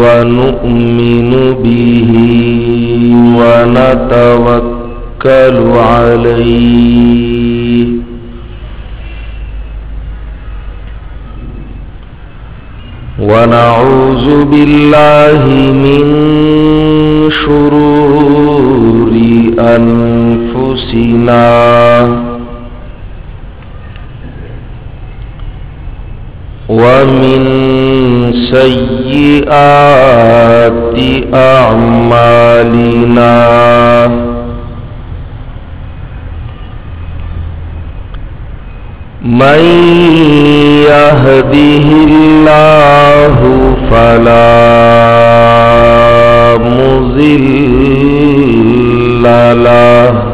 ونؤمن به ونتوكل عليه. ونعوذ بالله من شرور أنفسنا. ومن سيئات أعمالنا من يهده الله فلا مضل له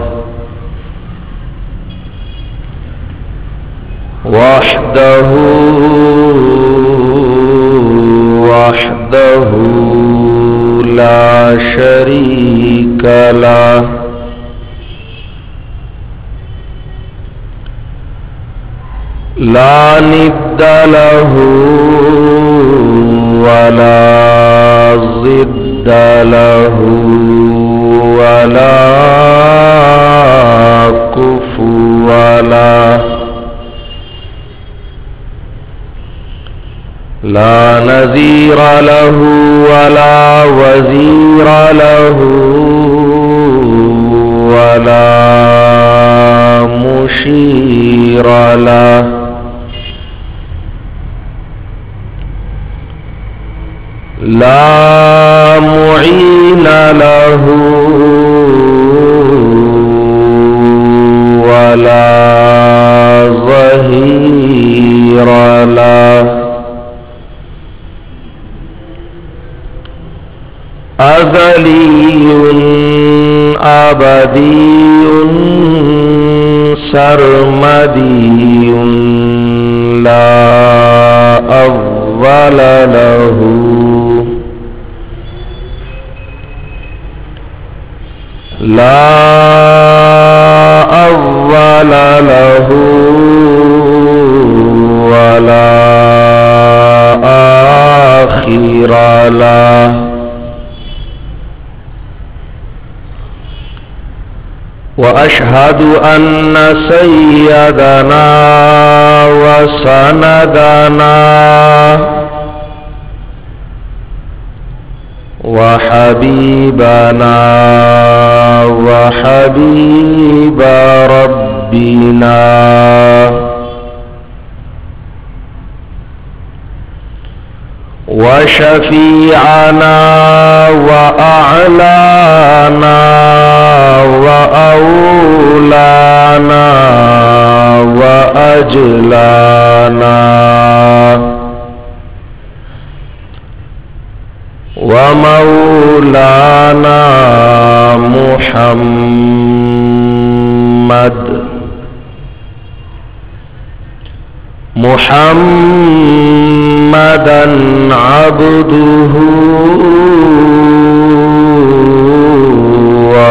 وحده وحده لا شريك له لا ند له ولا ضد له ولا لا نذير له ولا وزير له ولا مشير له. لا معين له ولا ظهير له. أذلي أبدي سرمدي لا أول له. لا أول له ولا آخر له. وأشهد أن سيدنا وسندنا وحبيبنا وحبيب ربنا وشفيعنا وأعلانا وأولانا وأجلانا ومولانا محمد محمدا عبده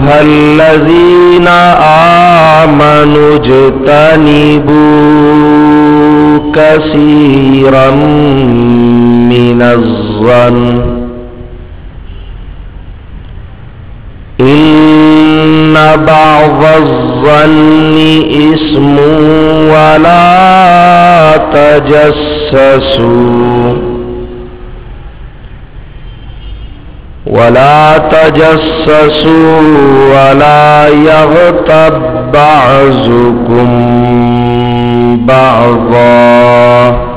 أيها الذين آمنوا اجتنبوا كثيرا من الظن إن بعض الظن اسم ولا تجسسوا ولا تجسسوا ولا يغتب بعضكم بعضا.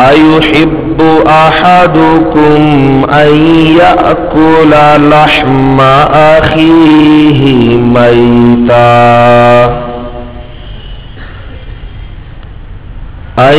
أيحب أحدكم أن يأكل لحم أخيه ميتاً؟ أن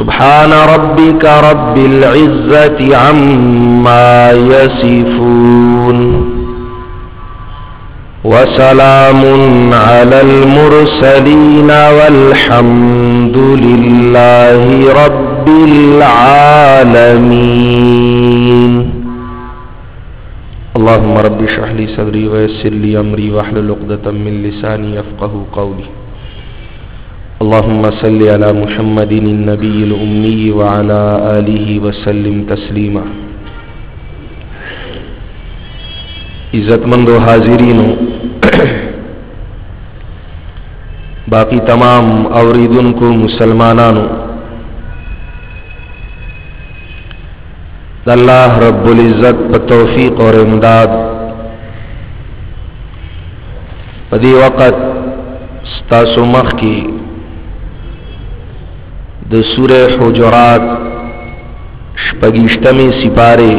سبحان ربك رب العزة عما يصفون وسلام على المرسلين والحمد لله رب العالمين. اللهم رب اشرح لي صدري ويسر لي امري واحلل عقدة من لساني يفقهوا قولي. اللهم صل على محمد النبي الأمي وعلى آله وسلم تسليما. عزت مند و حاضرین باقی تمام اوریدن کو مسلمانانو اللہ رب العزت توفیق اور امداد. پدی وقت ستاسو مخ کی د سوره حجرات شپږشتمه سپاره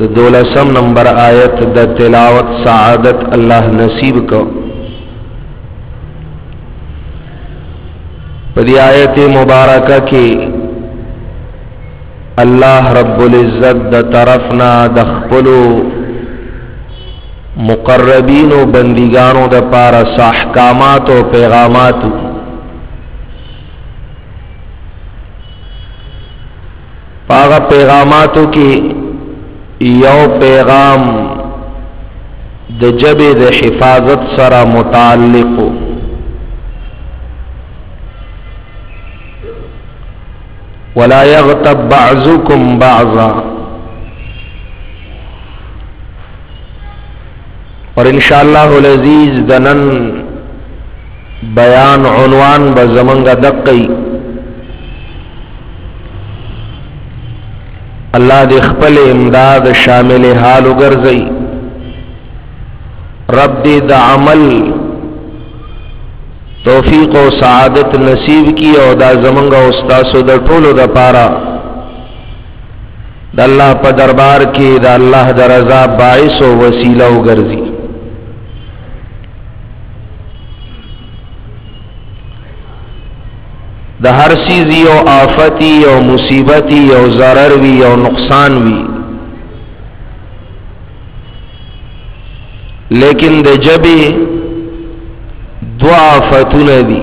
د دولسم نمبر آیت، د تلاوت سعادت الله نصیب کو پدی آیت مبارکه کې الله رب العزت د طرفنا د خپلو مقربین او بندګانو د پاره احکامات او پیغامات پاغا پیغاماتو کی یو پیغام د جب د حفاظت سره متعلق. ولا يغتب بعضكم بعضا. اور انشاءاللہ العزیز دنن بیان عنوان بزمنگ دقی. اللہ دے خپل امداد شامل حال وګرځي رب دې د عمل توفیق او سعادت نصیب کی او دا زمنګ او استادو د ټولو د پاره د الله په دربار کې دا الله درضا رضا باعث او وسیله وګرځي د هر چیز یو آفتی یو مصیبتی یو ضرر وی، یو نقصان وی. لیکن د جبې دو آفتونه دي.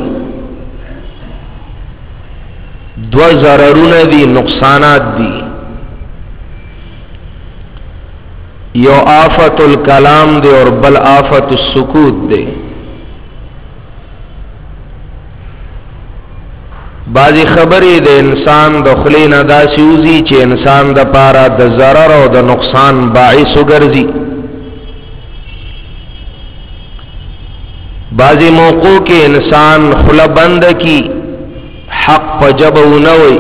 دو ضررونه دي، نقصانات دي. یو آفت الکلام دی اور بل آفت السکوت دی بعضی خبرې د انسان د خلی نه داسې وځي چې انسان د پاره د ضرر او د نقصان باعث وګرځي. بعض موقع کے انسان خلا بند کی حق پجب نوئی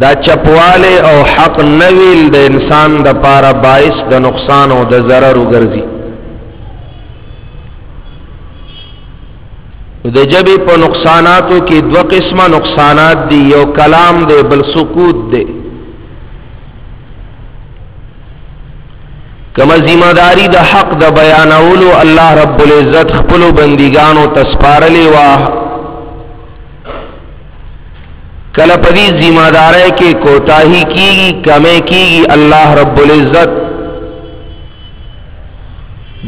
دا چپواله او حق نویل د انسان د پاره باعث د نقصان او د ضرر وګرځي. د جبې په نقصاناتو کې دو قسمه نقصانات دي. یو کلام دی، بل سکوت دی. کما ذمہ داری د حق د بیانولو الله رب العزت خپل بندګانو تسپارلې واه کل پدی ذمہ دار کے کوتاہی کی گی کمے کی گی اللہ رب العزت.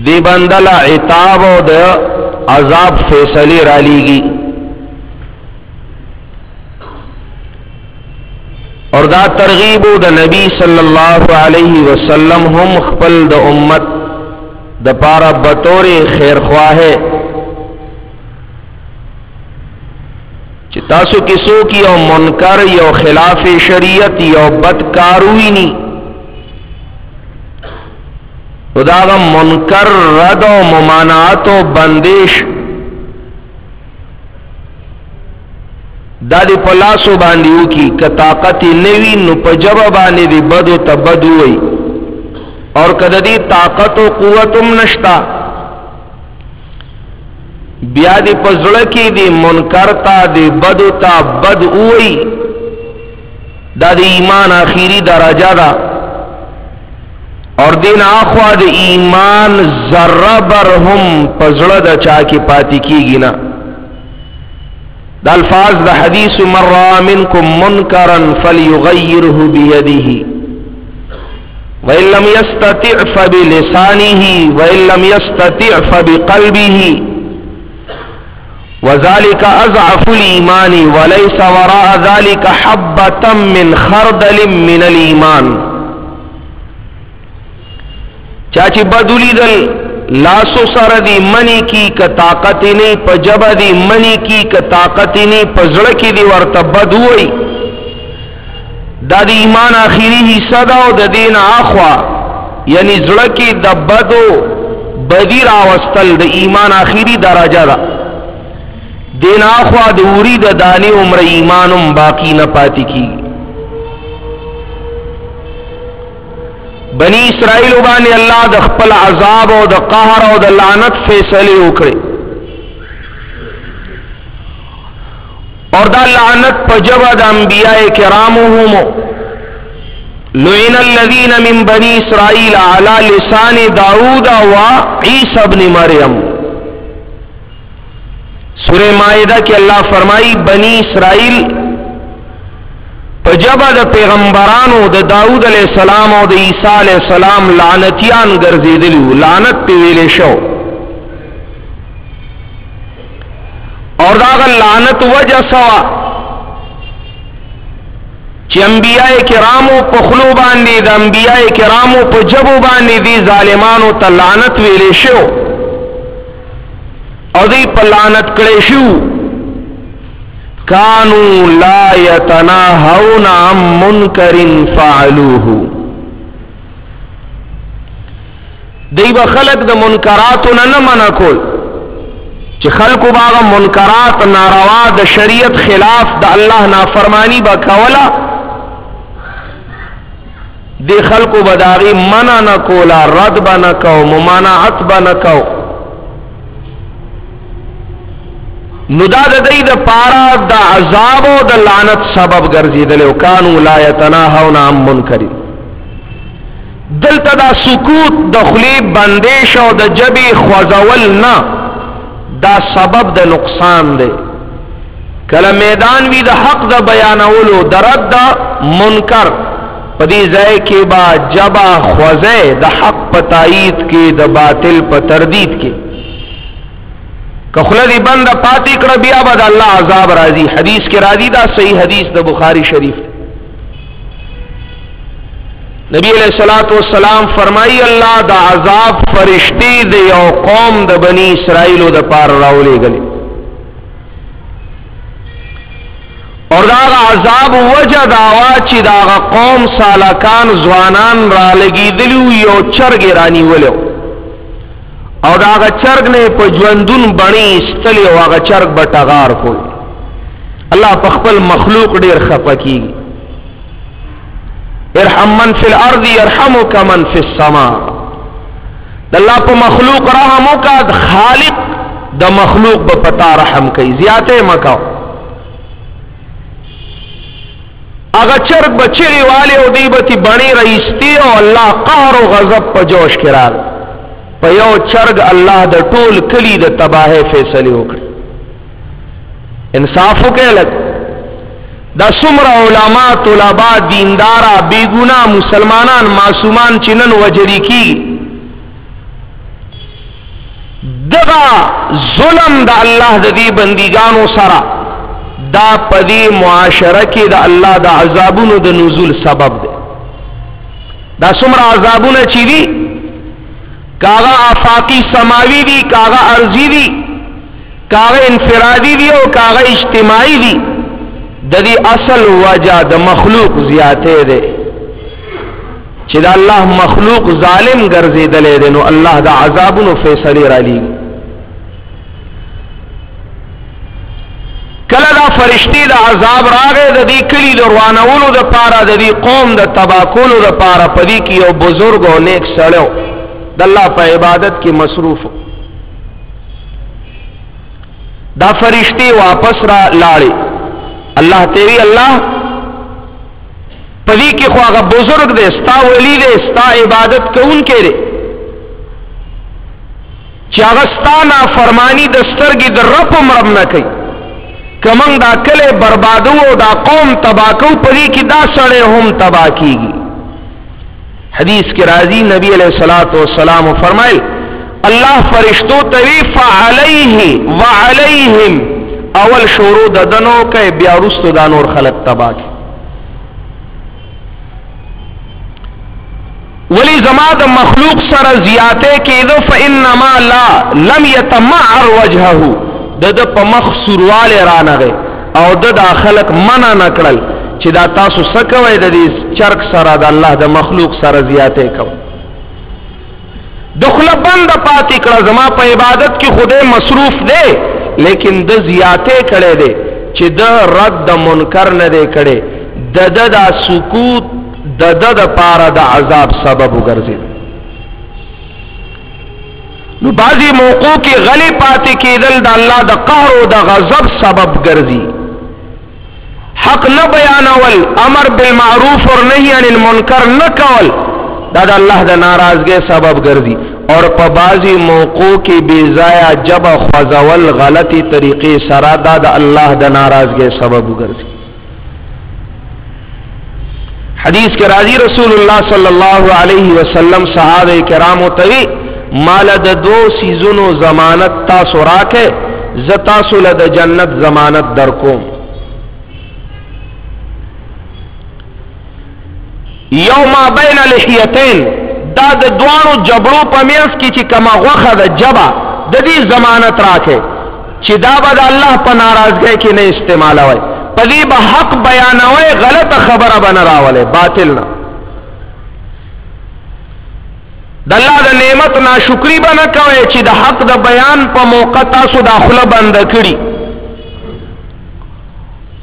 دی بندل عتاب و د عذاب فیصلے رالی گی۔ اور دا ترغیب د نبی صلی اللہ علیہ وسلم ہم خپل د امت د پارا بطور خیر خواہ ہے۔ چې تاسو کې څوک یو منکر، یو خلاف شریعت، یو بدکاروي ني خداغه منکر رد او ممانعت او بندش دا دی پلاسو باندې وکي ک طاقت نوی، نو په جواب دی بدو تبدو وي اور کده دی طاقت او قوت هم نشتا. بیا دی پزړه کې دی منکر تا دی بد تا بد اوئی دا دی ایمان اخیری درجه دا. اور دین اخوا دی ایمان ذره بر هم پزړه د چا کې پاتې کیږي نه دا الفاظ د حدیث مر منکم منکرا فليغيره بيده وإن لم يستطع فبلسانه وإن لم يستطع فبقلبه۔ وذالک اضعف الايمان وليس وراء ذلك حبه من خردل من الايمان چاچی بدولی دل لاسو سر دی منی کی ک طاقت نه پجب دی منی کی ک طاقت نه پزړه کی دی ورته بد وای دا دی ایمان اخیری حصہ دا او د دین اخوا یعنی زړه کی د بدو بدی راوستل د ایمان اخیری درجه ده دین اخوا د وری د دانی عمر ایمانم باقی نه پاتې کی۔ بنی اسرائیل باندې الله د خپل عذاب او د قهر او د لعنت فیصله وکړي اور دا لعنت په جبه د انبیاء کرامو هم لعن الذين من بني اسرائيل على لسان داوود و عيسى ابن مريم سورہ معاہدہ کے اللہ فرمائی، بنی اسرائیل پجبا د پیغمبرانو د داود علیہ السلام او د عیسی علیہ السلام لعنتیان ګرځیدلو لعنت په ویلې شو. اور دا لعنت وجه سوا چې انبیاء کرامو په خلو باندې د انبیاء کرامو په جبو باندې دي ظالمانو ته لعنت ویلې شو. او دی پلانت شو. کانو لا یتناهون عن منکر فعلوه. دی به خلق د منکراتو نه نه منع کول. چې خلقو باغ منکرات ناروا د شریعت خلاف د الله نافرمانی با کولا، دی خلقو بداغي منع نه کولا رد به نه کو ممانعت به نه کو نو دا د دې د پارا د عذاب او د لعنت سبب ګرځیدل او کانو لا یتناهون عن منکر. دلته دا سکوت د خلی بندش او د جبی خوځول نه دا سبب د نقصان دی کله میدان وی د حق د بیانولو د رد منکر. پدې ځای کې با جبا خوځه د حق پتایید کې د باطل په تردید کې که خلدی بند پاتی کړه، بیا بد الله عذاب راځي. حدیث کې راځي دا صحیح حدیث د بخاری شریف. نبی علیہ الصلوۃ والسلام فرمایي، الله دا عذاب فرشتي د یو قوم د بنی اسرائیل د پار راولې غلي اور دا عذاب وجه داوا چې دا قوم سالکان ځوانان را لګیدلو یو چرګ رانی ولو او دا هغه چرګ نه په ژوندون بڼي استلی او هغه چرګ به ټغار کول الله په خپل مخلوق ډیر خپکی ارحم من فی الارض يرحمك من فی السماء الله په مخلوق رحم وکړه خالق د مخلوق په پتا رحم کوي. زیاته مکو اگر چرګ بچری والے او دیبتی بڼي رئیستی او الله قهر او غضب په جوش کړه په یو چرګ الله د ټول کلی د تباہی فیصله وکړي انصاف وکړه لګ دا څومره علما، طلبا، دیندارا بیګونا مسلمانان، معصومان چنن وجری کی دغه ظلم د الله د دې بندګانو سره دا پدی معاشره کې د الله د عذابونو د نزول سبب دی. دا څومره عذابونه چي دي کاغه آفاقی سماوی دی کاغه ارضی دی کاغه انفرادی دی او کاغه اجتماعی دی د دې اصل وجہ د مخلوق زیاته ده چې د الله مخلوق ظالم ګرځیدلې ده نو الله د عذابونو فیصله را لېږي کله دا فرشتي د عذاب راغې د دې کلی د روانولو د پاره د دې قوم د تباکولو د پاره پدې کې یو بزرګ او نیک سړیو د الله په عبادت کې مصروف. دا فرشتي واپس را لاړې. الله تیری الله پدې کې خو هغه بزرګ دی، ستا ولی دی، ستا عبادت کوونکې دی. چې هغه ستا نافرمانی د سترګې د رب مرب نه کوي. کمنګ دا کله بربادو دا قوم تباکو پدې کې دا سړی هم تبا کیږي. حدیث کې راځي نبی علیہ الصلوۃ والسلام فرمایل الله فرشتو توی فعلیه وعلیهم اول شروع د دنو کې بیا رستو دا نور خلق تبا کی۔ ولی زما د مخلوق سره زیاته کېدو فانما لا لم يتمعر وجهه د د په مخ سورواله رانغه او د خلق منع نکړل چې دا تاسو سکوي د دې چرک سره، د الله د مخلوق سره زیاته کو دخله بند پاتې کړه، زما په عبادت کې خوده مصروف دی، لیکن د زیاته کړي دی چې د رد د منکر نه دی کړي د د د سکوت، د د د پاره د عذاب سبب وګرځي نو بعضی موقع کې غلی پاتې کېدل، د الله د قهر او د غضب سبب ګرځي. حق نه بیانول، امر بالمعروف اور نهی عن المنکر نه کول۔ دا د الله د سبب ګرځي اور په بعضی موقع بے ضایع جب خوځول غلطی طریقې سره دا د الله د سبب ګرځي حدیث کے راضی رسول اللہ صلی اللہ علیہ وسلم صحابہ کرام توی مال د دو سیزونو ضمانت تاسو راکه ز د جنت ضمانت در کوم یوم بین لحیتین. دا د دوانو جبړو په میاس کې چې کما غوخه د جبا د دې ضمانت راکه چې دا به د الله په ناراضګۍ کې نه استعمالوي. په دې به حق بیانوي، غلطه خبره بنه راولي. باطل نه. د الله د نعمت ناشکری بنه کوي چې د حق د بیان په موقع تاسو دا داخله بند کړی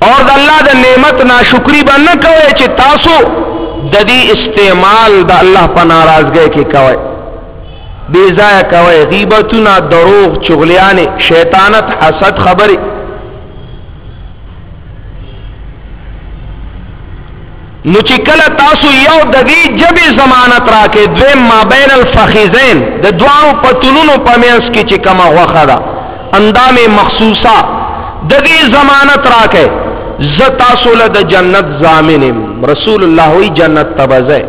اور د الله د نعمت ناشکری بنه کوي چې تاسو د دې استعمال د الله په ناراضګۍ کې کوي بے ځای کوي غیبتونه دروغ چغلیانه شیطانت حسد خبره نو چې کله تاسو یو د دې جبې ضمانت راکې دویم ما بین الفخذین د دوانو پتونونو په میاس کې چې کما غوخه ده اندام مخصوصه د دې ضمانت راکې ز د جنت ضامنم رسول الله وی جنت تبزه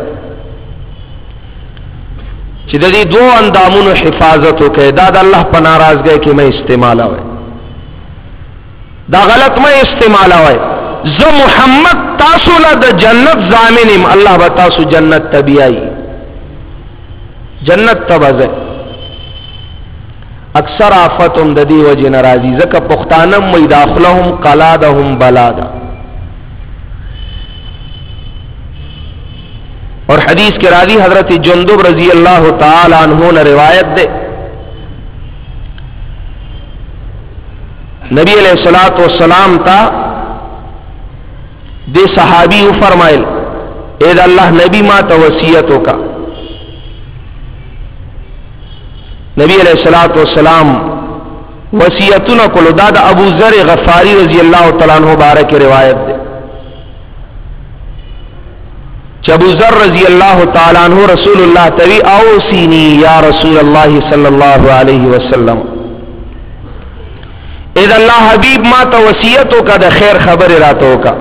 چې د دې دوه اندامونو حفاظت وکړي دا د الله په ناراضګۍ کې مې استعمال وای دا غلط مې استعمال وای ز محمد تاسو له د جنت ضامنم الله به تاسو جنت تبیای جنت تبزه اکثر آفتم د و وجه ناراضی زک پختانم می داخلهم بلا دا اور حدیث کے راوی حضرت جندب رضی اللہ تعالی عنہ نے روایت دے۔ نبی علیہ السلاۃ سلام تا دے صحابی فرمائل، اے اللہ نبی ما توسیتوں کا۔ نبی علیہ السلاۃ والسلام وسیعتنا کلو دا ابو ذر غفاری رضی اللہ تعالیٰ عنہ بارک روایت دے۔ ابو ذر رضی اللہ تعالیٰ عنہ رسول اللہ تبی اوسینی یا رسول اللہ صلی اللہ علیہ وسلم۔ اذا اللہ حبیب، ما تا وسیعتو کا دا خیر خبر راتو کا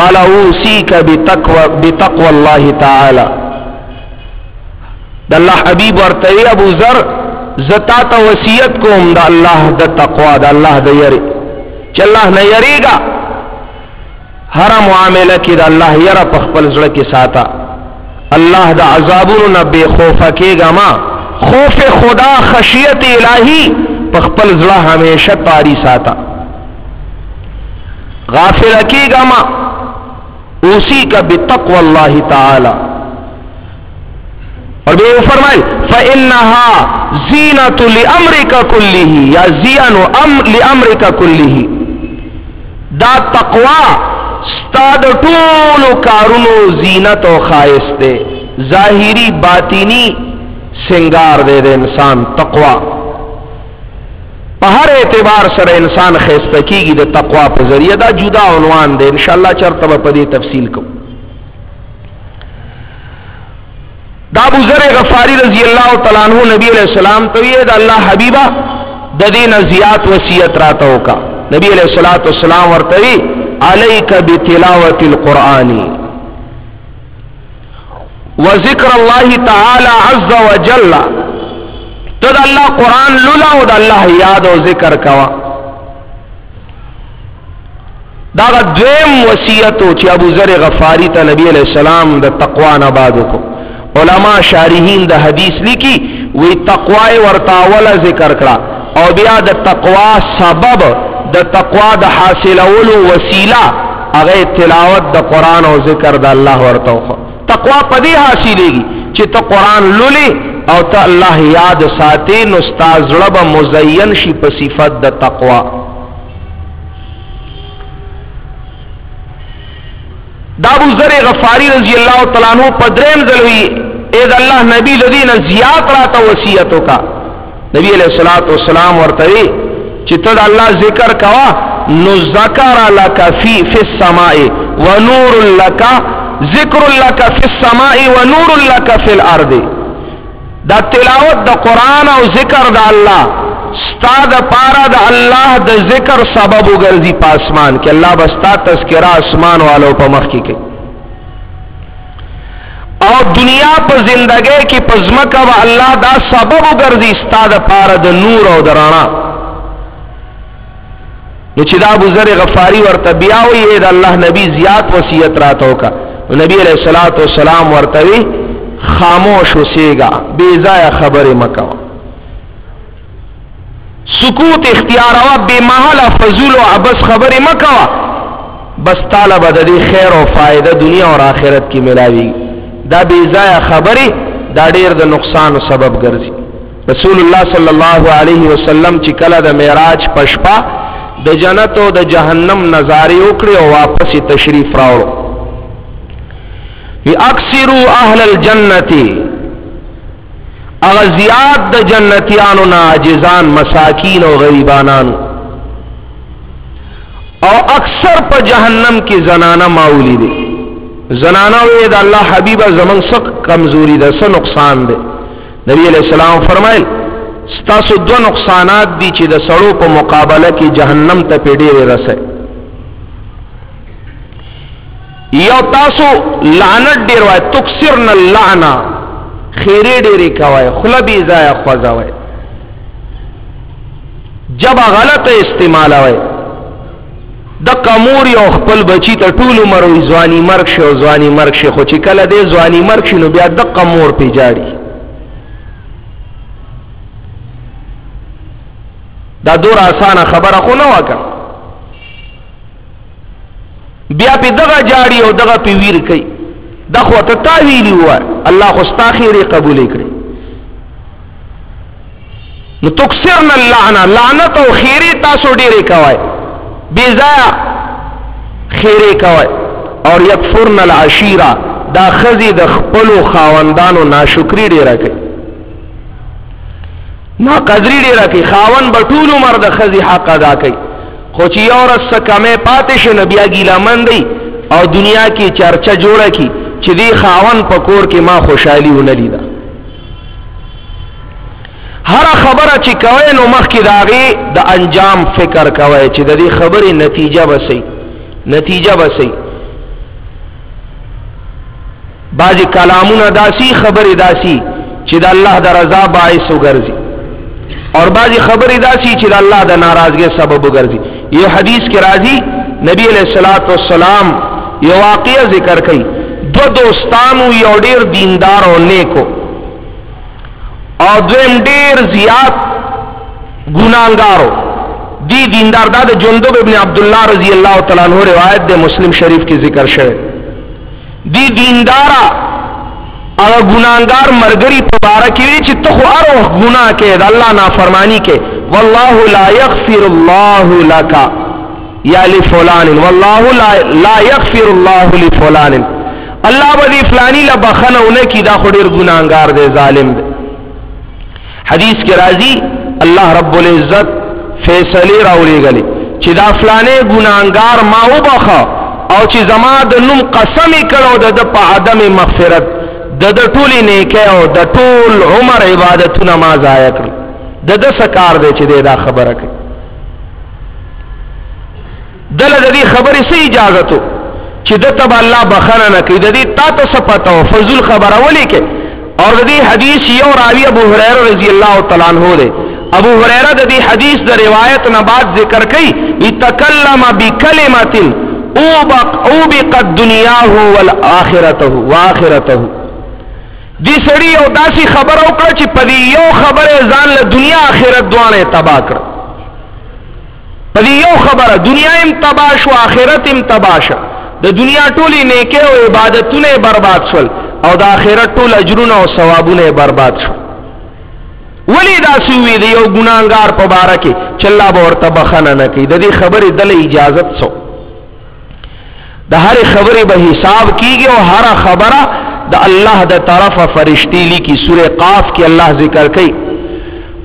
قال اوسیک بتقوى اللہ تعالی۔ دا اللہ حبیب ورطوی ابو ذر زتا تا وسیعت کوم دا اللہ دا تقوی دا اللہ دا یری۔ چل اللہ نہ یری گا ہر معاملہ کی دا اللہ یرا پخپل زڑ کے ساتا۔ اللہ دا عذابون نہ بے خوف کے گا ما۔ خوف خدا خشیت الہی پخپل زڑا ہمیشہ تاری ساتا۔ غافل کی گا ما۔ اسی کا بتقوى اللہ تعالی۔ اور بے فرمائے، فَإِنَّهَا زِينَةُ لِأَمْرِكَ كُلِّهِ، یا زیان لِأَمْرِكَ كُلِّهِ۔ دا تقوا ستاد طول کارونو زینت و خائص دے ظاہری باطینی سنگار دے دے انسان تقوا ہر اعتبار سر انسان خیستکی گی دے تقوا پہ ذریعہ دا جدا عنوان دے انشاءاللہ چرتبہ پدی تفصیل کو دا ابو ذر غفاری رضی اللہ تعالیٰ عنہ نبی علیہ السلام تو یہ دا اللہ حبیبہ ددین زیات وسیعت راتو کا نبی علیہ السلام والسلام ورتوی علیک بتلاوت القرآنی وذکر اللہ تعالی عز وجل تو دا اللہ قرآن لولا و دا اللہ یاد و ذکر کوا۔ دا دویم وسیعتو چی ابو ذر غفاری تا نبی علیہ السلام دا تقوی نبادو کو۔ علماء شارحین د حدیث لکی وی تقوی ورتاول ذکر کړه. او بیا د تقوا سبب، د تقوا د حاصلولو وسیله، هغه تلاوت د قران او ذکر د الله ورته تقوا پدې حاصلېږي چې ته قران لولي او ته الله یاد ساتي نو استاد رب مزین شي په صفت د تقوا دا ابو ذر غفاری رضی اللہ تعالیٰ عنہ پدرین ذلوی اید اللہ نبی لدین زیاد راتا وسیعتو کا۔ نبی علیہ الصلوۃ والسلام ورتوی چې ته الله ذکر کوا، نو ذکر لك فی فی السماء ونور لك ذکر لك فی السماء ونور لك فی الارض۔ دا تلاوت د قران او ذکر د الله استاد پارا د الله د ذکر سبب وګرځي پاسمان کې. الله بستا تذکرہ اسمان والو په مخ کې کوي. او دنیا په زندګۍ کې پزمکه و الله دا سبب وګرځي استاد پارا د نور او درانا نو چې دا ابو ذر غفاری ورته بیا وی د الله نبی، زیات وصیت راتو کا نبی علیہ الصلوۃ والسلام ورته خاموش وسیگا بے ضایع خبر مکو سکوت اختیار او بے محل فضول او عبس خبر مکوا. بس طالب د خیر او فائدہ دنیا اور آخرت کی ملاوی. دا بے ضایع خبرې دا ډیر د نقصان سبب ګرځي رسول الله صلی الله علیه وسلم چې کله د معراج پشپا د جنت او د جهنم نظاره وکړي او واپس تشریف راوړو وی اکثروا اهل الجنه اغه زیاد د جنتیانو نا عاجزان مساکین او غریبانان او اکثر په جهنم کې زنانه ماولی دي زنانه وی د الله حبیبه زمون سق کمزوری ده څه نقصان ده نبی علیہ السلام فرمایل ستاسو دو نقصانات دي چې د سړو په مقابله کې جهنم ته پیډې رسي یو تاسو لعنت ډیر وای تکسرن اللعنه خیره ډیره کوي خلبی ضایع خوځوي جب غلط استعمال وای د کمور یو خپل بچی ته ټول عمر وي ځواني مرګ شو، ځواني مرګ شي. خو چې کله دې ځواني مرګ شي، نو بیا د کمور پی جاړي. دا دور اسانه خبره خو نه وکړه بیا په دغه جاړي او دغه په ویر کوي دا خو ته تاویلی و الله خو ستا خیره قبول کړي نو تکسرن اللعنه لعنت او خیری تاسو ډیره کوي بی ځای خیری کوي اور یکفرن العشیره، دا خزی د خپل خاوندانو ناشکری ډیره کوي. نا قدری ډیره کوي. خاوند په ټول عمر د خزی حق ادا کوي. خو چې یو رس کمه پاتې شي نبی ګیلا مندي او دنیا کې چرچا جوړه کی چې دی خاون په کور کې ما خوشحالي ونلیدا هر خبره چې کوي نو مخکې داغي د انجام فکر کوي چې د دې خبرې نتیجه وسی نتیجه وسی بعضی کلامونه داسی خبرې داسی چې د الله د رضا باعث وګرځي اور بعضی خبرې داسی چې د الله د ناراضګۍ سبب وګرځي یہ حدیث کے راضی نبی علیہ السلاۃ والسلام یہ واقعہ ذکر کئی. دو دوستانو یو ډیر دیندار او نیکو او دویم ډیر زیات ګناګارو دی دیندار دا د جندب ابن عبد الله رضی الله تعالی عنہ روایت د مسلم شریف کی ذکر شوه دی دیندارا او ګناګار مرګري مبارک وی چې ته خو ارو ګناه کې د الله نافرمانی کې والله لا يغفر الله لك یا لفلان والله لا, لا يغفر الله لفلان. الله بدی فلانی لا بخنه کی دا خو ډیر ګناګار دی، ظالم دی. حدیث کې راځي، الله رب العزت فیصله راولې غلي چې دا فلانه ګناګار ما وبخه او چې زما د نوم قسم کړو د په عدم مغفرت، د د ټولې نیکه او د ټول عمر عبادتونه ما ضایع کړ د د سکار دی چې دا خبره کوي؟ دل د دې خبرې سي اجازه تو چې د تب الله بخنه نه کوي. د دې تا ته سپتا او فضل خبره ولي کې اور د دې حدیث یو راوی ابو هريره رضی الله تعالی عنہ دی. ابو هريره د دې حدیث د روایت نه بعد ذکر کوي یتکلم بکلمه او بق او بقد دنیاه والاخرته واخرته دی سړی او داسي خبر وکړه چې په یو خبره ځان له دنیا آخرت دوانه تبا کړ په یو خبره، دنیا هم تبا شو، آخرت هم تبا شو د دنیا ټولي نیکه او عبادتونه برباد شول او د آخرت ټول اجرونه او ثوابونه برباد شو ولی دا سوی دی یو ګناګار په باره کې چلا به ورته بخنه نه کوي. د دې خبرې دله اجازت سو د هر خبرې به حساب کیږي او هر خبره د الله د طرف فرشتي لیکي. سوره قاف کې الله ذکر کوي،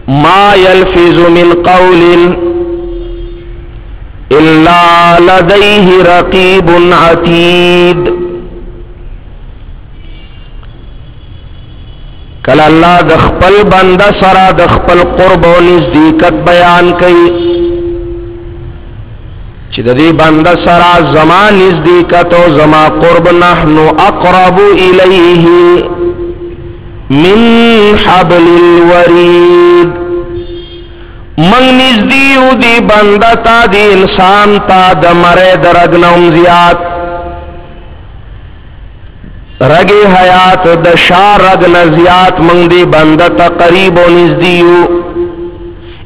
ما يلفظ من قول الا لديه رقيب عتيد کله الله د خپل بنده سره د خپل قرب او نزدېکت بیان کوي چې د دې بنده سره زما نزدېکت او زما قرب نحنو اقرب الیه من حبل الورید۔ من نزدیو دی بنده تا دی انسان تا د مره درګنوم زیات رګي حیات د شار رګ نزیات من دی بنده تا قریب او نزدیو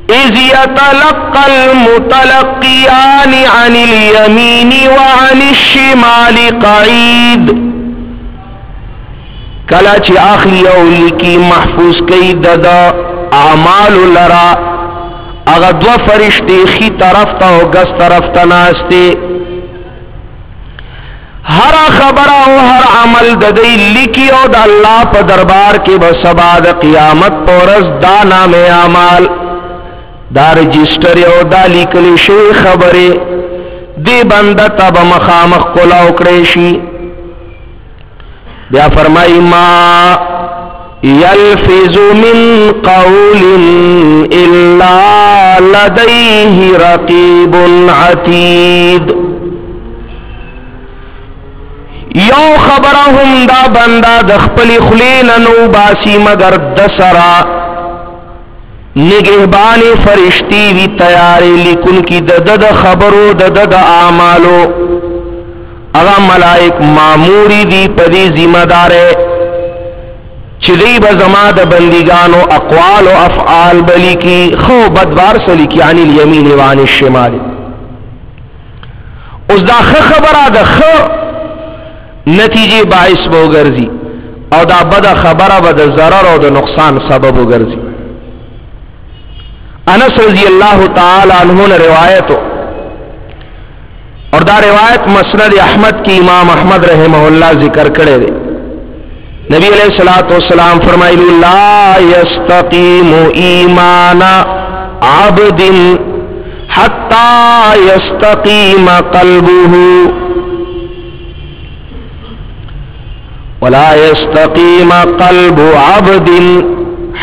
اذ يتلقى المتلقيان عن اليمين وعن الشمال قعيد کلا چې اخلي او محفوظ کئ د اعمال لرا اغه دو فرشتي خي طرف ته او ګس طرف ته ناشته هر خبر او هر عمل د لکی او د الله په دربار کې به سبا قیامت پورز دا نامه اعمال، the register O the likely شوی خبره دی بنده تب مخامخ کلا وکړې شي بیا فرمای ما يلفظ من قول الا لديه رقيب عتيد. یو خبره هم دا بندا د خپل خلین نو باسی مگر دسرا نگہبان فرشتی وی تیاری لیکن کی د د خبرو د د اعمالو. اغا ملائک معموری دی پدی ذمہ دار چې دی به زما د بندګانو اقوال او افعال بلی کی خو بدوار سلی کی عن الیمین و عن الشمال. اوس دا خبره د خو نتیجه باعث به وګرځي. او دا بد خبره به د ضرر او د نقصان سبب وګرځي. انس رضی اللہ تعالی عنہ نے روایت اور دا روایت مسند احمد کی امام احمد رحمہ اللہ ذکر کرے دے نبی علیہ السلاۃ والسلام فرمائی لا يستقیم ایمان عبد حتى يستقيم قلبه. ولا يستقيم قلب عبد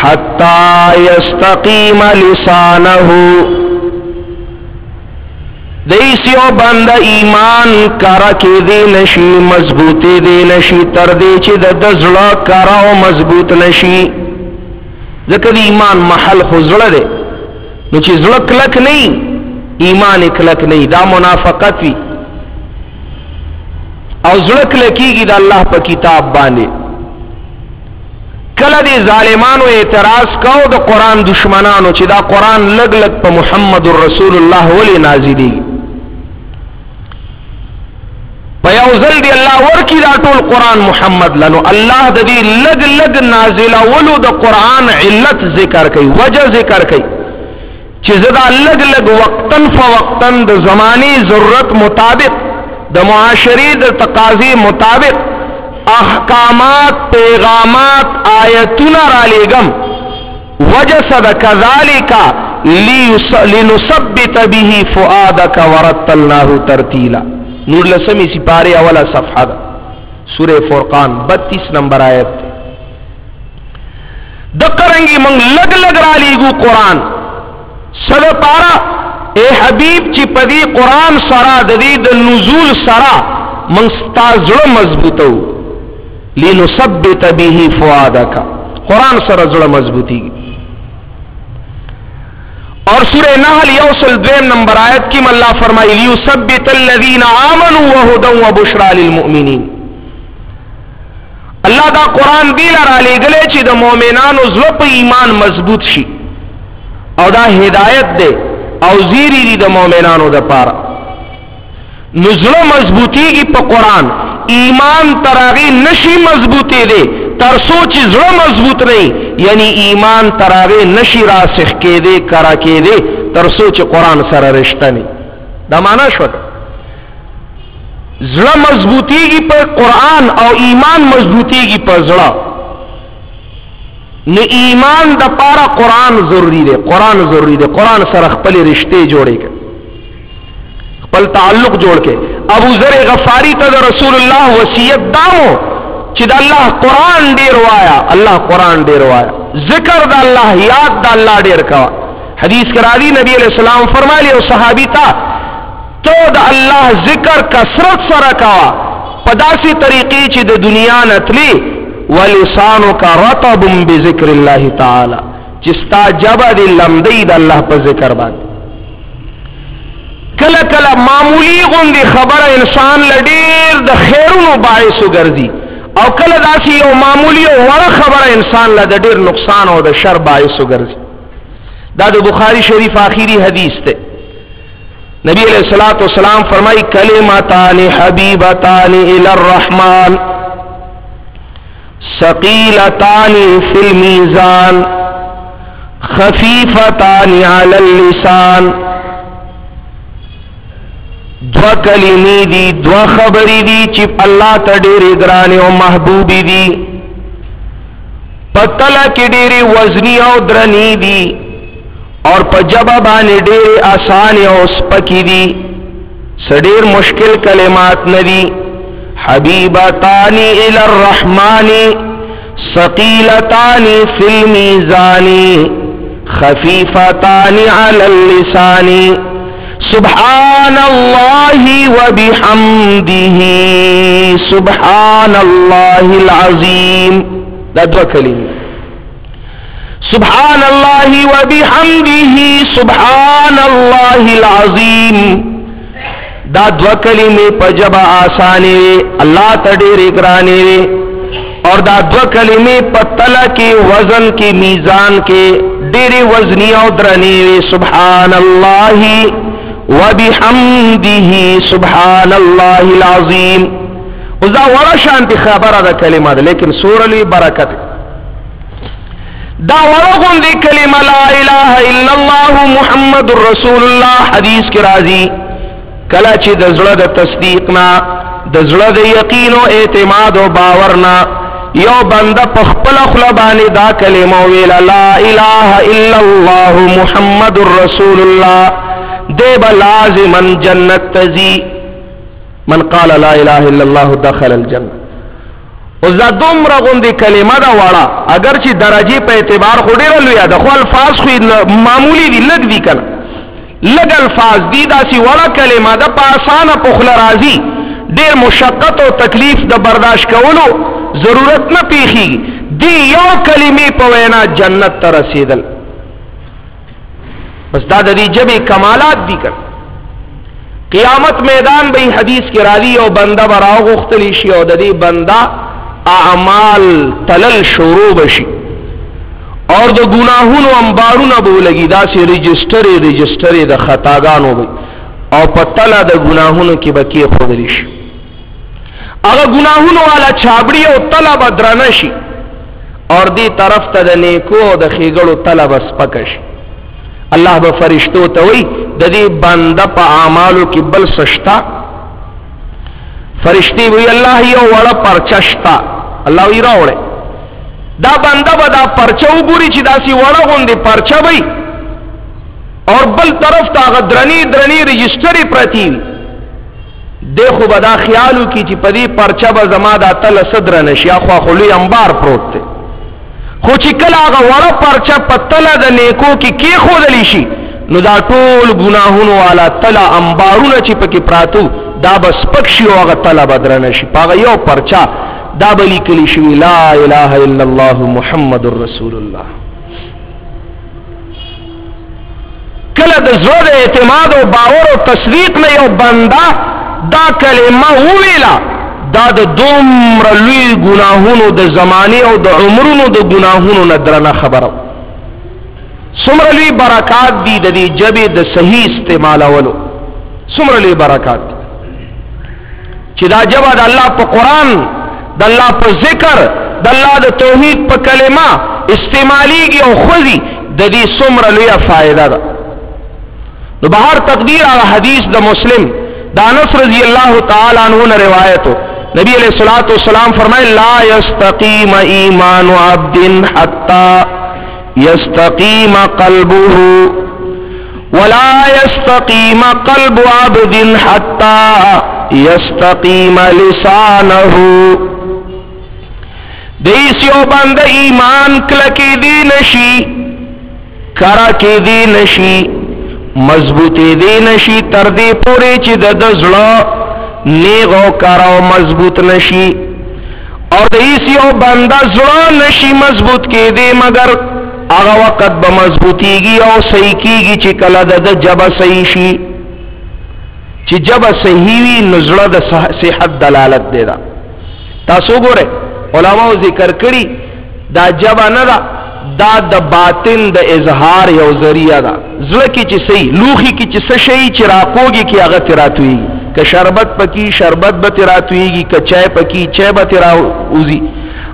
حتى يستقيم لسانه. دیسیو بند ایمان کرا کی دی نشی، مضبوطی دی نشی تر دی چی د دزړه کرا او مضبوط نشی۔ ځکه دی ایمان محل خو زړه دی نو چې زړه کلک نه ایمان کلک نه دا منافقت وی۔ او زړه کلکیږي د الله په کتاب باندې کله دی ظالمانو اعتراض کو د قران دشمنانو چې دا قران لګ لګ په محمد رسول الله ولی نازلی په یو ځل دی الله ورکی دا ټول قران محمد لنو الله د دې لګ لګ نازل اولو د قران علت ذکر کوي وجه ذکر کوي چې زدا لګ لګ وقتن فوقتن د زماني ضرورت مطابق د معاشري د تقاضي مطابق احکامات، پیغامات آیتونه را لګم وجه صد كذلك لنثبت به فؤادك ورتلناه ترتيلا نور لسمی سپارے اولا صفحہ دا. سورہ فرقان بتیس نمبر آیت تے. دقرنگی منگ لگ لگ را لیگو قرآن. صد پارا، اے حبیب چی پدی قرآن سرا ددید نزول سرا منگ ستازڑ مضبوطو. لینو سبت بیہی فوادکا. قرآن سرا زڑ مضبوطی گی. اور سورہ نحل یوسل دویم نمبر آیت کی اللہ فرمائی لیو لیثبت الذین آمنوا وهدى وبشرى للمؤمنین۔ اللہ دا قرآن دی لرا لے گلے چی دا مومنانو زلو پا ایمان مضبوط شي او دا ہدایت دے، او زیری دی دا مومنانو دا پارا۔ نزلو مضبوطی کی پا قرآن، ایمان تراغی نشی مضبوطی دے۔ تر سوچ مضبوط نه یعنی ایمان تراغه نشي راسخ کې دے کرا کې دے تر سوچ قران سره رشتہ نه دا معنا شو زړه مضبوطیږي په قران او ایمان مضبوطیږي په زړه نو ایمان د پاره قران ضروری دی قران ضروری دی قران سره خپل رشته جوړې کړي خپل تعلق جوړ کې ابو ذر غفاری ته رسول الله وصیت داو چې د الله قران ډیر وایا الله قران ډیر وایا ذکر د الله یاد د الله ډیر کا حدیث کرا دی نبی علیہ السلام فرمایلی او صحابی تا، تو د الله ذکر کثرت سره کا پداسي طریقې چې د دنیا نتلی، ولسانک رطب بذکر الله تعالی چې ستا جبه د لمدی د الله په ذکر باندې کله کله معمولی غوندي خبره انسان لډیر د خیرونو باعث ګرځي او کله داسې یو معمولی او وړه خبره انسان له د ډیر نقصان او د شر باعث وګرځي دا د بخاری شریف آخری حدیث ته نبی علیہ الصلوۃ والسلام فرمائی کلمتان حبیبتان الی الرحمن ثقيلتان في الميزان خفيفتان على اللسان دو کلمی دی، دو خبری دی چې الله ته ډېرې ګرانې او محبوبې دي پتل کې ډېرې وزنی او درنی دي اور په جبا باندې ډېرې او سپکی دي سډیر مشکل کلمات ندي حبیبتان الى الرحمن ثقيلتان في الميزان خفيفتان على اللسان سبحان الله وبحمده سبحان الله العظيم دا دو کلمه سبحان الله وبحمده سبحان الله العظيم دا دو کلمه په جبا آسانه الله تډیر ګرانه اور دا دو کلمه په تل کې وزن کې میزان کې ډېر وزنی او درنی سبحان الله وبحمده سبحان الله العظیم او دا وړه شانتی خبره ده کلمه ده، لیکن سور علی برکت. دا ورغن دی کلمہ لا الہ الا اللہ محمد رسول اللہ حدیث کی راضی. کلا چی دزڑا دا تصدیقنا دزڑا دا یقین و اعتماد و باورنا یو بندہ پخپل خلبانی دا کلمہ ویلا لا الہ الا اللہ محمد رسول اللہ دے با لازمن جنت تزی۔ من قال لا الہ الا اللہ دخل الجنت او دا دومره غوندې کلمه دا وړه اگر چې درجه په اعتبار خو ډیره لویه ده، خو الفاظ خو معمولی دي، لږ دي کنه۔ لږ الفاظ دي داسې وړه کلمه ده، په اسانه پخله راځي۔ ډیر مشقت او تکلیف د برداشت کولو ضرورت نه پیخي دی یو کلمې په وینا جنت ته رسیدل بس دا د دې جبې کمالات دي کنه قیامت میدان به حدیث کې راځي او بنده براو غختلی او د دې بنده اعمال تلل شروع بشي اور د ګناهونو انبارونه به لګي دا سي رجستري رجستري د خطاګانو به او په تله د ګناهونو کې به کې خودلی شي هغه ګناهونو والا چابړي او تله به شي اور دی طرف ته د نیکو او د خېګړو تله به سپکه الله به فرشتو ته وي د دې بنده په اعمالو کې بل سشتا. فرشتي وي الله یو وړه پرچشتا. الله وی راوړې دا بنده به دا پرچه وګوري چې داسې وړه غوندې پرچه وي اور بل طرف ته هغه درنی درنی رجسټرې پرتی دیکھو به دا خیالو کی چې په دې پرچه به زما دا تل صدر نشي اخوا خلوی انبار پروت دی خو چې کله هغه وړه پرچه په تله د نیکو کې کی خودلی شي، نو دا ټول ګناهونو والا تله انبارونه چې پکې پراتو دا بس پک شي او هغه تله بدرنه شي. پاغه یو پرچا دا بلی کلی شوی لا الہ الا اللہ محمد رسول اللہ کله د زړه د اعتماد او باور او تصدیق نه یو بندا دا کلمه ویلا دا د دومره لوی ګناهونو د زمانه او د عمرونو د ګناهونو نه درنه خبره څومره لوی برکات دي د دې جبه د صحیح استعمالولو. څومره لوی برکات چې دا جبه د الله په قران د الله په ذکر، د الله د توحید په کلمه استعمالیږي او خوځي د دې څومره لویه فائدہ ده. نو بهر تقدیر هغه حدیث د مسلم، د انس رضی الله تعالی عنہ نے روایت ہو نبی علیہ الصلوۃ والسلام فرمائے، لا یستقیم ایمان عبد حتا یستقیم قلبه ولا يستقيم قلب عبد حتى يستقيم لسانه. دیسیو بند ایمان کلکی دی نشی کرا کی دی نشی، مضبوطی دی نشی تر دی پوری چی دد زلو د دزړه نیغو کراو مضبوط نشی اور دیسی دیسیو بند زړه نشی مضبوط کی دی مگر هغه وخت به مضبوطیږي او صحیح کی کیږي چې کله د جبه صحیح شي چې جبه صحیح وي نزړه د صحت دلالت دی دا تاسو ګوره علماء ذکر کړي دا جبا نه دا دا د باطن د اظهار یو ذریعہ ده زړه کې چې صحیح لوخي کې چې څه شي چې راکوږي کې هغه تراتوي که شربت پکی، شربت به تیرا تراتويږي که چای پکی، چای به تیرا تراوزي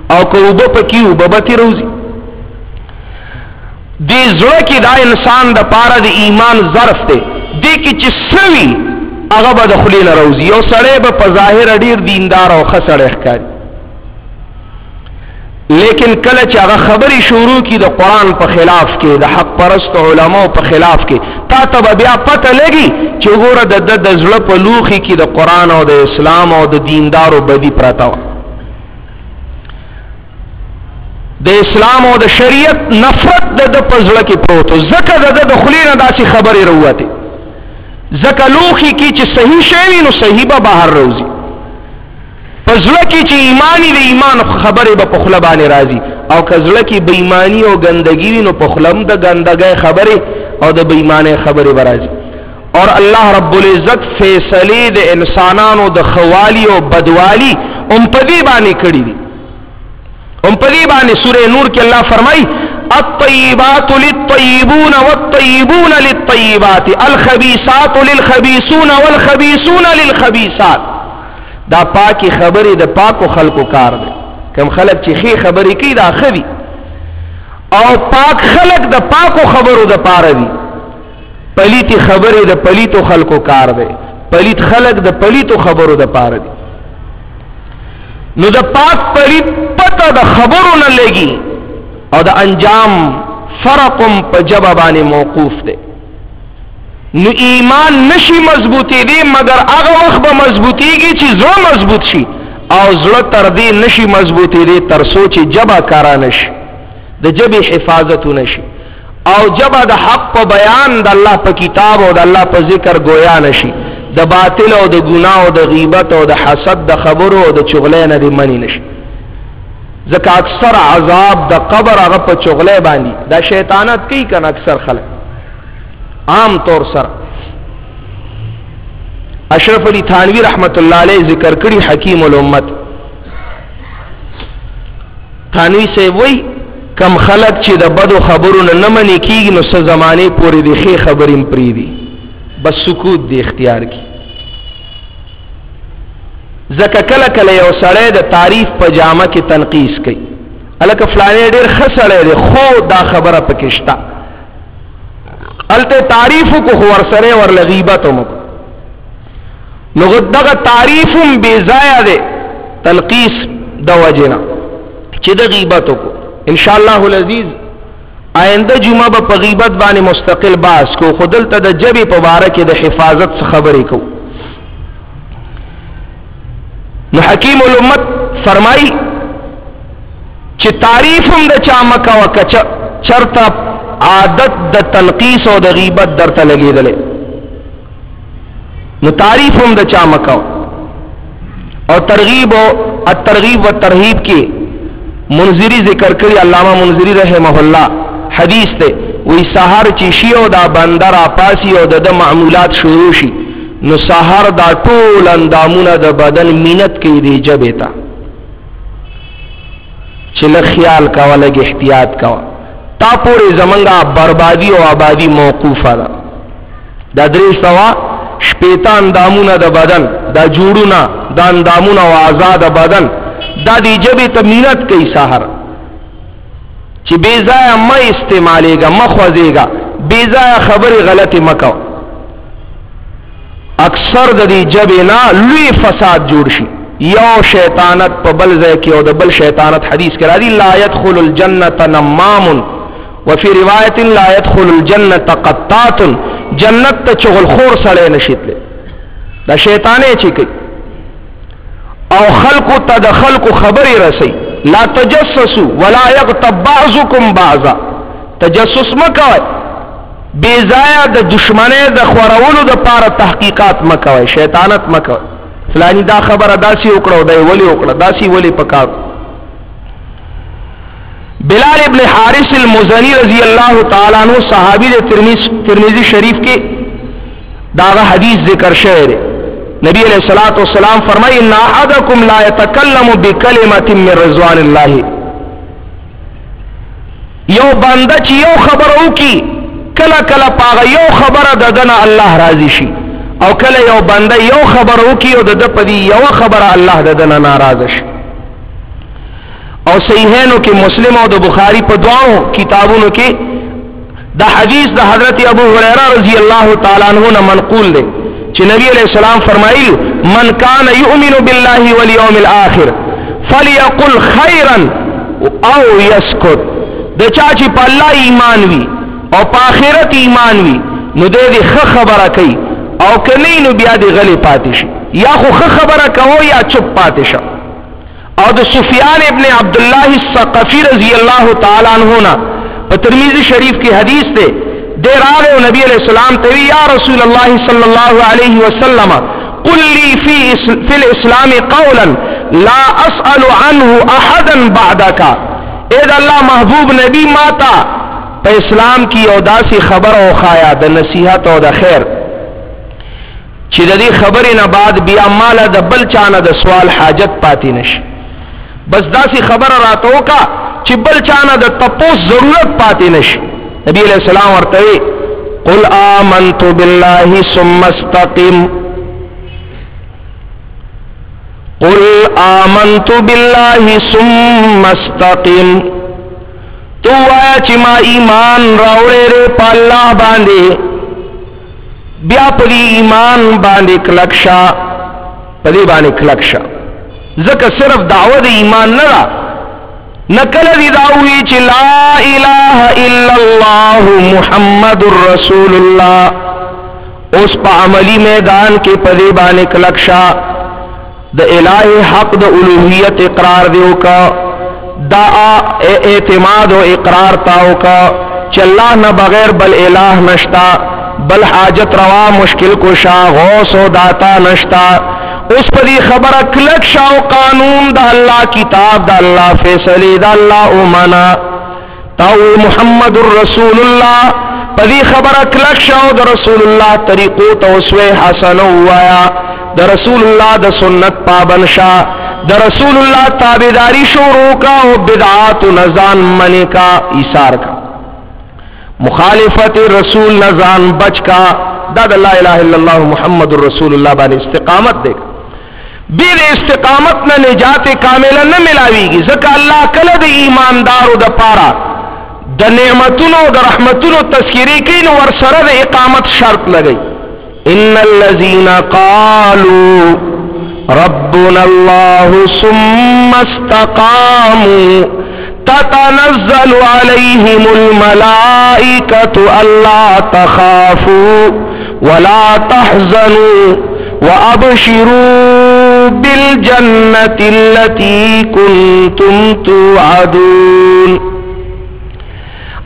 او که اوبه پکی، اوبه به تیرا تروزي دی زړه کې دا انسان د پاره د ایمان ظرف دی. دی کې چې سوي هغه به د خلیل روزي یو سړی به په ظاهر ډیر دیندار او ښه سړی ښکاري. لیکن کله چې هغه خبري شروع کی د قران په خلاف کې، د حق پرست علماو په خلاف کې، تا ته بیا پته لګي چې ګوره د د زړه په لوخي کې د قران او د اسلام او د دیندارو بدی پراته و د اسلام او د شریعت نفرت د د پزړه کې پروت زکه د د خلینا داسي خبري وروته زکه لوخي کې چې صحیح شی نو صحیح به بهر روزي پزړه کې چې ایمانی د ایمان خبره به په خله باندې راځي. او کزړه کې بېمانی او ګندګي نو په خلم د ګندګۍ خبره او د بېمانه خبره برازي اور الله رب العزت فیصله د انسانانو د خوالی او بدوالی ام پدی باندې کړی دي. ام پدی باندې سوره نور کې الله فرمای الطيبات للطيبون والطيبون للطيبات الخبيثات للخبيثون والخبيثون للخبيثات دا پاکی خبرې د پاکو خلکو کار دی. کم خلک چې خې خبرې کوي دا خدي او پاک خلق د پاکو خبرو د پاره دي پلیتی خبره د پلیتو خلقو کار دی. پلیت خلق د پلیتو خبرو د پاره دي نو د پاک پلیت پته د خبرو نه لګي او د انجام فرقم په جبه موقوف دی. نو ایمان نشي مضبوطی دی، مگر هغه وخت به مضبوطیږي چې زړه مضبوط شي او زړه تر دې نشي مضبوطی دی، تر سوچ جبه کارا نشي د جبه حفاظت نشي او جبه د حق په بیان د الله په کتاب او د الله په ذکر گویا نشي د باطل او د ګناه او د غیبت او د حسد د خبرو او د چغلې نه دی منی نشي ځکه اکثر عذاب د قبر هغه په چغلې باندې دا شیطانت کوي کنه اکثر خلک عام طور سره اشرف علی تھانوی رحمت اللہ علیہ ذکر کری حکیم الامت. تھانوی سے وہی کم خلق چې د بدو خبرونو نه منې کیږي نو څه زمانه پورې د ښې خبرې پری دي بس سکوت دی اختیار کی. زکه کله کله یو سړی د تعریف په جامه کې تنقیس کوي الکه فلانه ډیر ښه دی خو دا خبره پکښتا الته تعریف کو خو ور سره ور لغیبت مو نو دغه بے ضایع ده تلقیس د وجنا چې د کو ان شاء الله العزیز آینده جمعه په غیبت باندې مستقل باس کو خودل ته د جبې د حفاظت سے خبرې کو. نو حکیم الامت فرمای چې تعریف هم د چا مکه وکچ چرتا عادت د تنقیس او د غیبت درته لګیدلې نو تعریف هم د چا مکه او ترغیب او الترغیب و ترہیب کې منذری ذکر کړی علامہ منذری رحمه الله حدیث ته وی سحر چې شی او دا بندر اپاسی او د معمولات شروع شي نو سحر دا ټول اندامونه د بدن مینت کې دی جبه تا چې خیال کاوه لګ احتیاط کاوه تا پورې زمنګا بربادي او آبادی موقوفه ده. دا درې سوا شپېتا اندامونه د بدن، دا جوړونه، دا اندامونه او آزاد بدن. دا دی جبه ته مینت کوي سحر. چې بے ځای ما استعمالېګا مخوځېګا بے ځای خبره غلطه مکو اکثر د دې جبې نه لوی فساد جوړ شي. یو شیطانت په بل ځای کې او د بل شیطانت حدیث کې راځي، لا يدخل الجنه نمام. وفي روایت لا يدخل الجنه قطات، جنت ته چغل خور سره نشیتله دا شیطانې چې کوي. او خلق ته د خلق خبري رسي لا تجسسوا ولا يغتب بعضكم بعضا. تجسس مکوئ بے ضایع د دشمنه د خورولو د پاره تحقیقات مکوي شیطانت مکوي فلانی دا خبره داسي وکړو دی ولی وکړه؟ داسي ولی پکار؟ بلال ابن حارث المزنی رضی اللہ تعالی عنہ صحابی د ترمذی شریف کې داغه حدیث ذکر شوی دی نبی علیہ الصلوۃ والسلام فرمایي ان احدکم لا يتكلم بكلمه من رضوان الله یو بنده چې یو خبر وکي کله کله پاغه یو خبره د دنه الله راضي شي او کله یو بنده یو خبر وکي او د پدی یو خبره الله د دنه ناراض شي او صحیحینو کې مسلم او د بخاری په دعاو کتابونو کې دا حدیث د حضرت ابو هريره رضی الله تعالی عنہ نه منقول دی چې نبی علیہ السلام فرمایي من کان یؤمن بالله والیوم الاخر فليقل خيرا او يسكت د چا چې په الله ایمان وي او په آخرت ایمان وي نو دې دې خ خبره کوي او کني نو بیا دې غلي پاتې شي یا خو خ خبره کوو یا چپ پاتې شي او د سفیان ابن عبد الله رضی الله تعالی عنہ نا په شریف کی حدیث ده دې راغه نبی علیہ السلام ته یا رسول الله صلی الله علیه وسلم، قل لي في في الاسلام قولا، لا اسال عنه احدا بعدك اے الله محبوب نبی ماتا په اسلام کې یو داسې خبر او خایا د نصیحت او د خیر۔ چې د دې خبرې نه بعد بیا مال د بل چانه د سوال حاجت پاتې نشي بس داسې خبره راته وکا چې بل چانه د تپوس ضرورت پاتې نشي نبی علیہ السلام ورته قل آمنت بالله ثم استقم۔ قل آمنت بالله ثم استقم۔ تو آیا چی ما ایمان راوڑے رے پا اللہ باندے۔ بیا پدی ایمان باندے کلکشا، پدی باندے کلکشا۔ ذکر صرف دعوت ایمان نرا نکل دی دعوی چی لا الہ الا اللہ محمد الرسول اللہ اس پا عملی میدان کے پدی باندے کلکشا دا الہ حق دا الوحیت اقرار دیو کا دا اعتماد و اقرار تاو کا چلا نہ بغیر بل الہ نشتا بل حاجت روا مشکل کو شاہ غوث و داتا نشتا اس پر یہ خبر کلک شاہ قانون دا اللہ، کتاب دا اللہ فیصلی دا اللہ، او مانا تاو محمد الرسول اللہ۔ پدی خبر کلک شاہ دا رسول اللہ طریقو توسوے حسن ہوایا دا رسول اللہ دا سنت پابن شاہ۔ دا رسول اللہ تابداری شروع کا و بدعات و نزان منی کا ایسار کا۔ مخالفت رسول نزان بچ کا۔ دا دا لا الہ الا اللہ محمد الرسول اللہ بانی استقامت دے گا بیر استقامت نہ نجات کاملا نہ ملاوی گی زکا اللہ کلد ایماندار دا پارا۔ دا نعمتنو دا رحمتنو تذکیری کین ورسرد اقامت شرط لگئی۔ ان اللذین قالوا ربنا الله ثم استقاموا تتنزل عليهم الملائكة ألا تخافوا ولا تحزنوا وأبشروا بالجنة التي كنتم توعدون۔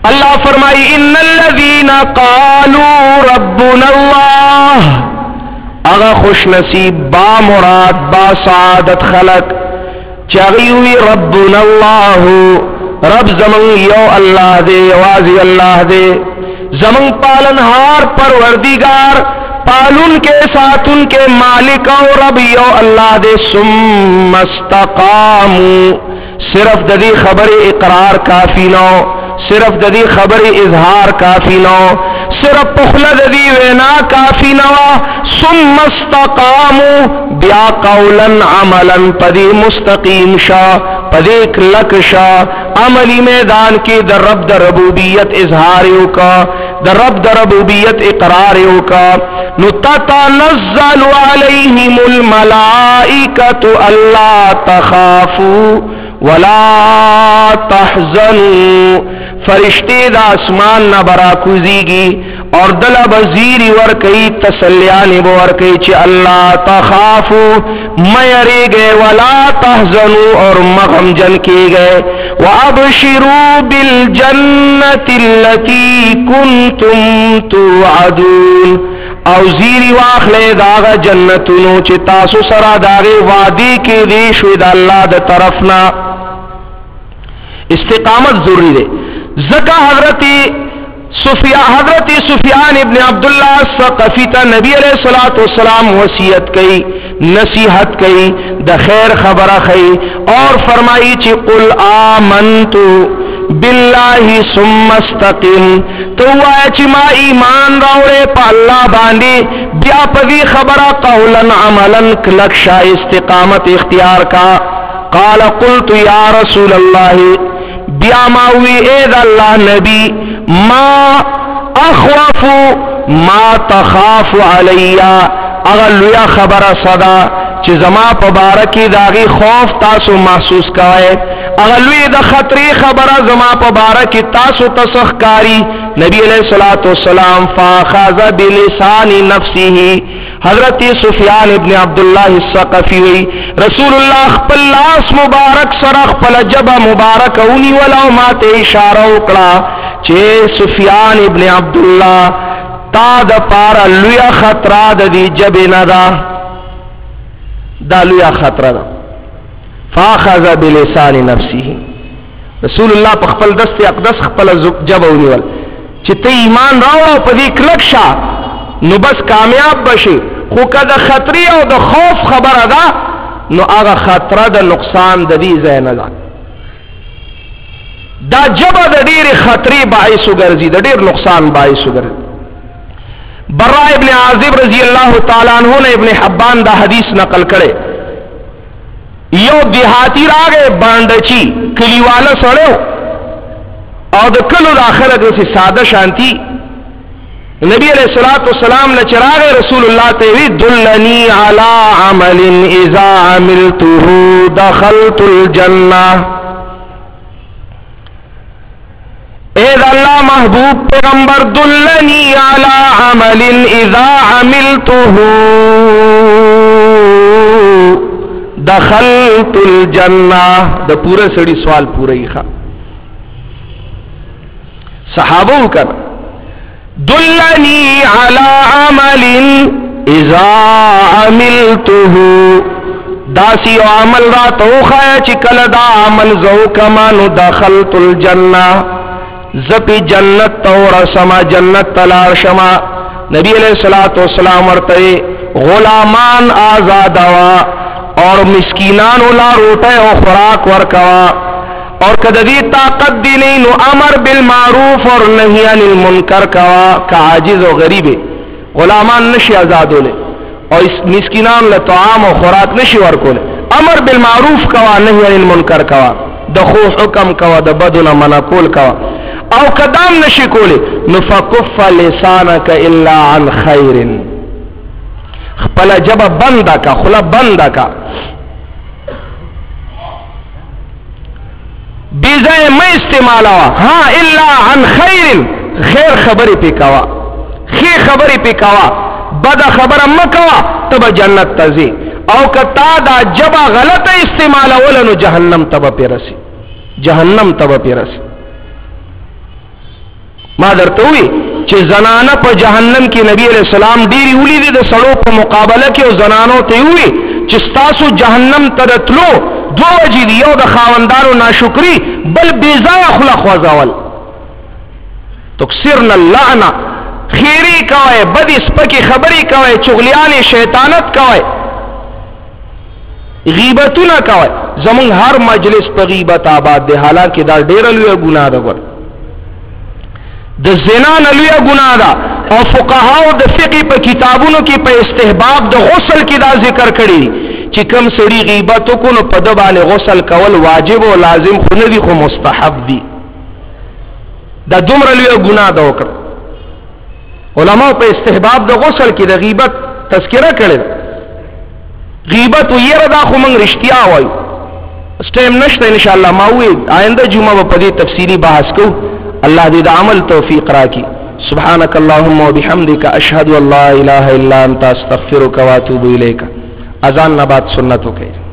اللہ فرمائی، ان الذين قالوا ربنا الله اغا خوش نصیب، با مراد، با سعادت خلق چاگی ربنا اللہ رب زمن یو اللہ دے یوازی اللہ دے۔ زمن پالن ہار پروردگار پالن کے ساتھ، ان کے مالک او رب، یو اللہ دے سم استقامو صرف ددی خبر اقرار کافی نو صرف ددی خبر اظہار کافی نو صرف پخلد دی وینا کافی نوا ثم استقامو بیا قولا، عملا، پدی مستقیم شا پدی کلک شا عملی میدان کی در رب، در ربوبیت اظہاریو کا. در رب در ربوبیت اقراریو کا. نتتنزل علیہم الملائکت اللہ تخافو ولا تحزنوا فرشتے دا اسمان نہ برا کوزیگی اور دل بزیری ور کئی تسلیانی بور کئی چی اللہ تخافو. میرے گئے ولا تحزنوا اور مغم جن کی گئے۔ وابشروا بالجنت اللتی کنتم توعدون۔ او زیری واخلے داغ جنتونو چی تاسو سرا داغی وادی کی دی شوید اللہ دا طرفنا۔ استقامت ضروری دے۔ زکا حضرت حضرت سفیان ابن عبداللہ ثقفی تا نبی علیہ الصلوۃ والسلام وصیت کئی، نصیحت کئی د خیر خبره خئی اور فرمائی چی قل آمنت باللہ ثم استقم۔ تو آیا چی ما ایمان راوڑے پا اللہ باندی، بیا پدی خبرہ قولا عملا کلکشا استقامت اختیار کا۔ قال قلت یا رسول اللہ، بیا ماوی اید اللہ نبی ما اخوف، ما تخاف علیہ اگر لیا خبر صدا، چی زما پبارکی داغی خوف تاسو محسوس کائے اگر لوی دا خطری خبر زما پبارکی تاسو تسخ کاری، نبی علیہ السلام فاخاز بلسان نفسی ہی حضرت سفیان ابن عبداللہ السقفی وی، رسول اللہ خپل لاس مبارک سر خپل جبہ مبارک اونی ولو مات اشارہ اکڑا۔ چے سفیان ابن عبداللہ تا دا پارا لویا خطرہ دا دی جب ندا دا لویا خطرہ دا۔ فاخذ بلسان نفسی رسول اللہ پا خپل دست اقدس خپل جب اونی ول چے تی ایمان راو پا دی کلک شا، نو بس کامیاب بشی۔ خو که د خطری او د خوف خبره ده نو هغه خطره د نقصان د دې ځای نه ده دا جبه د ډېرې خطرې باعث وګرځي د ډېر نقصان باعث وګرځي برا ابن عازب رضی اللہ تعالیٰ عنہ نے ابن حبان دا حدیث نقل کرے۔ یو دیہاتی راگے بانڈچی کلی والا سڑے۔ او د کلو د خلک د ساده شانتی۔ نبی علیہ الصلوۃ والسلام نے چراغ رسول اللہ ته وی دلنی علی عمل اذا عملته دخلت الجنہ محبوب پیغمبر دلنی علی عمل اذا عملته دخلت الجنہ. د پورا سړی سوال پورا یې ښا صحابه کړ دلنی علی عمل اذا عملته داسی او عمل را توخا چې کله دا عمل زو کما نو دخلت الجنه زپی جنت تور سما، جنت تلار شما۔ نبی علیہ الصلوۃ والسلام ورته غلامان آزادوا اور مسکینان لا روٹے او خوراک ورکوا۔ اور کدی طاقت دی نہیں، نو امر بالمعروف اور نہی عن المنکر کوا کا عاجز و غریب غلامان نشی آزادولے اور اس مسکینان له طعام او خوراک نشي ورکول امر بالمعروف کوا نهي عن المنکر کوا۔ د خو حکم کوا د بدونه منع کوا۔ او قدام نشي کولی نفکف لسانک الا عن خیر خپل جب بندا کا، خلا بندا کا. بیزای ما استعمالوا ها ہاں، الا عن خیر خیر خبری پی کوا خیر خبری پی کوا بد خبر مکوا تب جنت تزی. او کتا دا جبا غلط استعمال ولنو جہنم تب پیرسی جہنم تب پیرسی ما درته وی چې زنانه په جهنم کې نبی علیہ السلام ډیری ولې د سړو په مقابله کې او زنانو ته وی چې تاسو جهنم ته تلو دو وجې دی یو د خاوندانو ناشکری بل بیزای خلق وزول تکسرن اللعنه خیری کوي بدی سپکی خبري کوي چغلیان شیطانت کوي غیبتونه کوي زمون هر مجلس په غیبت آباد دی، حالانکه دا ډیر لوی ګناه ده ګور د زنا نه لوی ګناه ده. او فقهاو د فقه په کتابونو کې په استحباب د غسل کې دا ذکر کړي چې کم سړي غیبت کو نو په د باندې غسل کول واجب او لازم خو نه دي خو مستحب دي. دا دومره لوی ګناه ده وکړه. علماء په استحباب د غسل کې د غیبت تذکرہ کړل غیبت ویره دا خو موږ رښتیا وایو. سټیم نشته ان شاء الله ما وی آینده جمعه په دې تفصیلی بحث کو اللہ دید عمل توفیق را کی سبحانک اللہم و بحمدک اشہدو اللہ الہ الا انت و واتوب اليك اذان نبات سنت سنتو کوي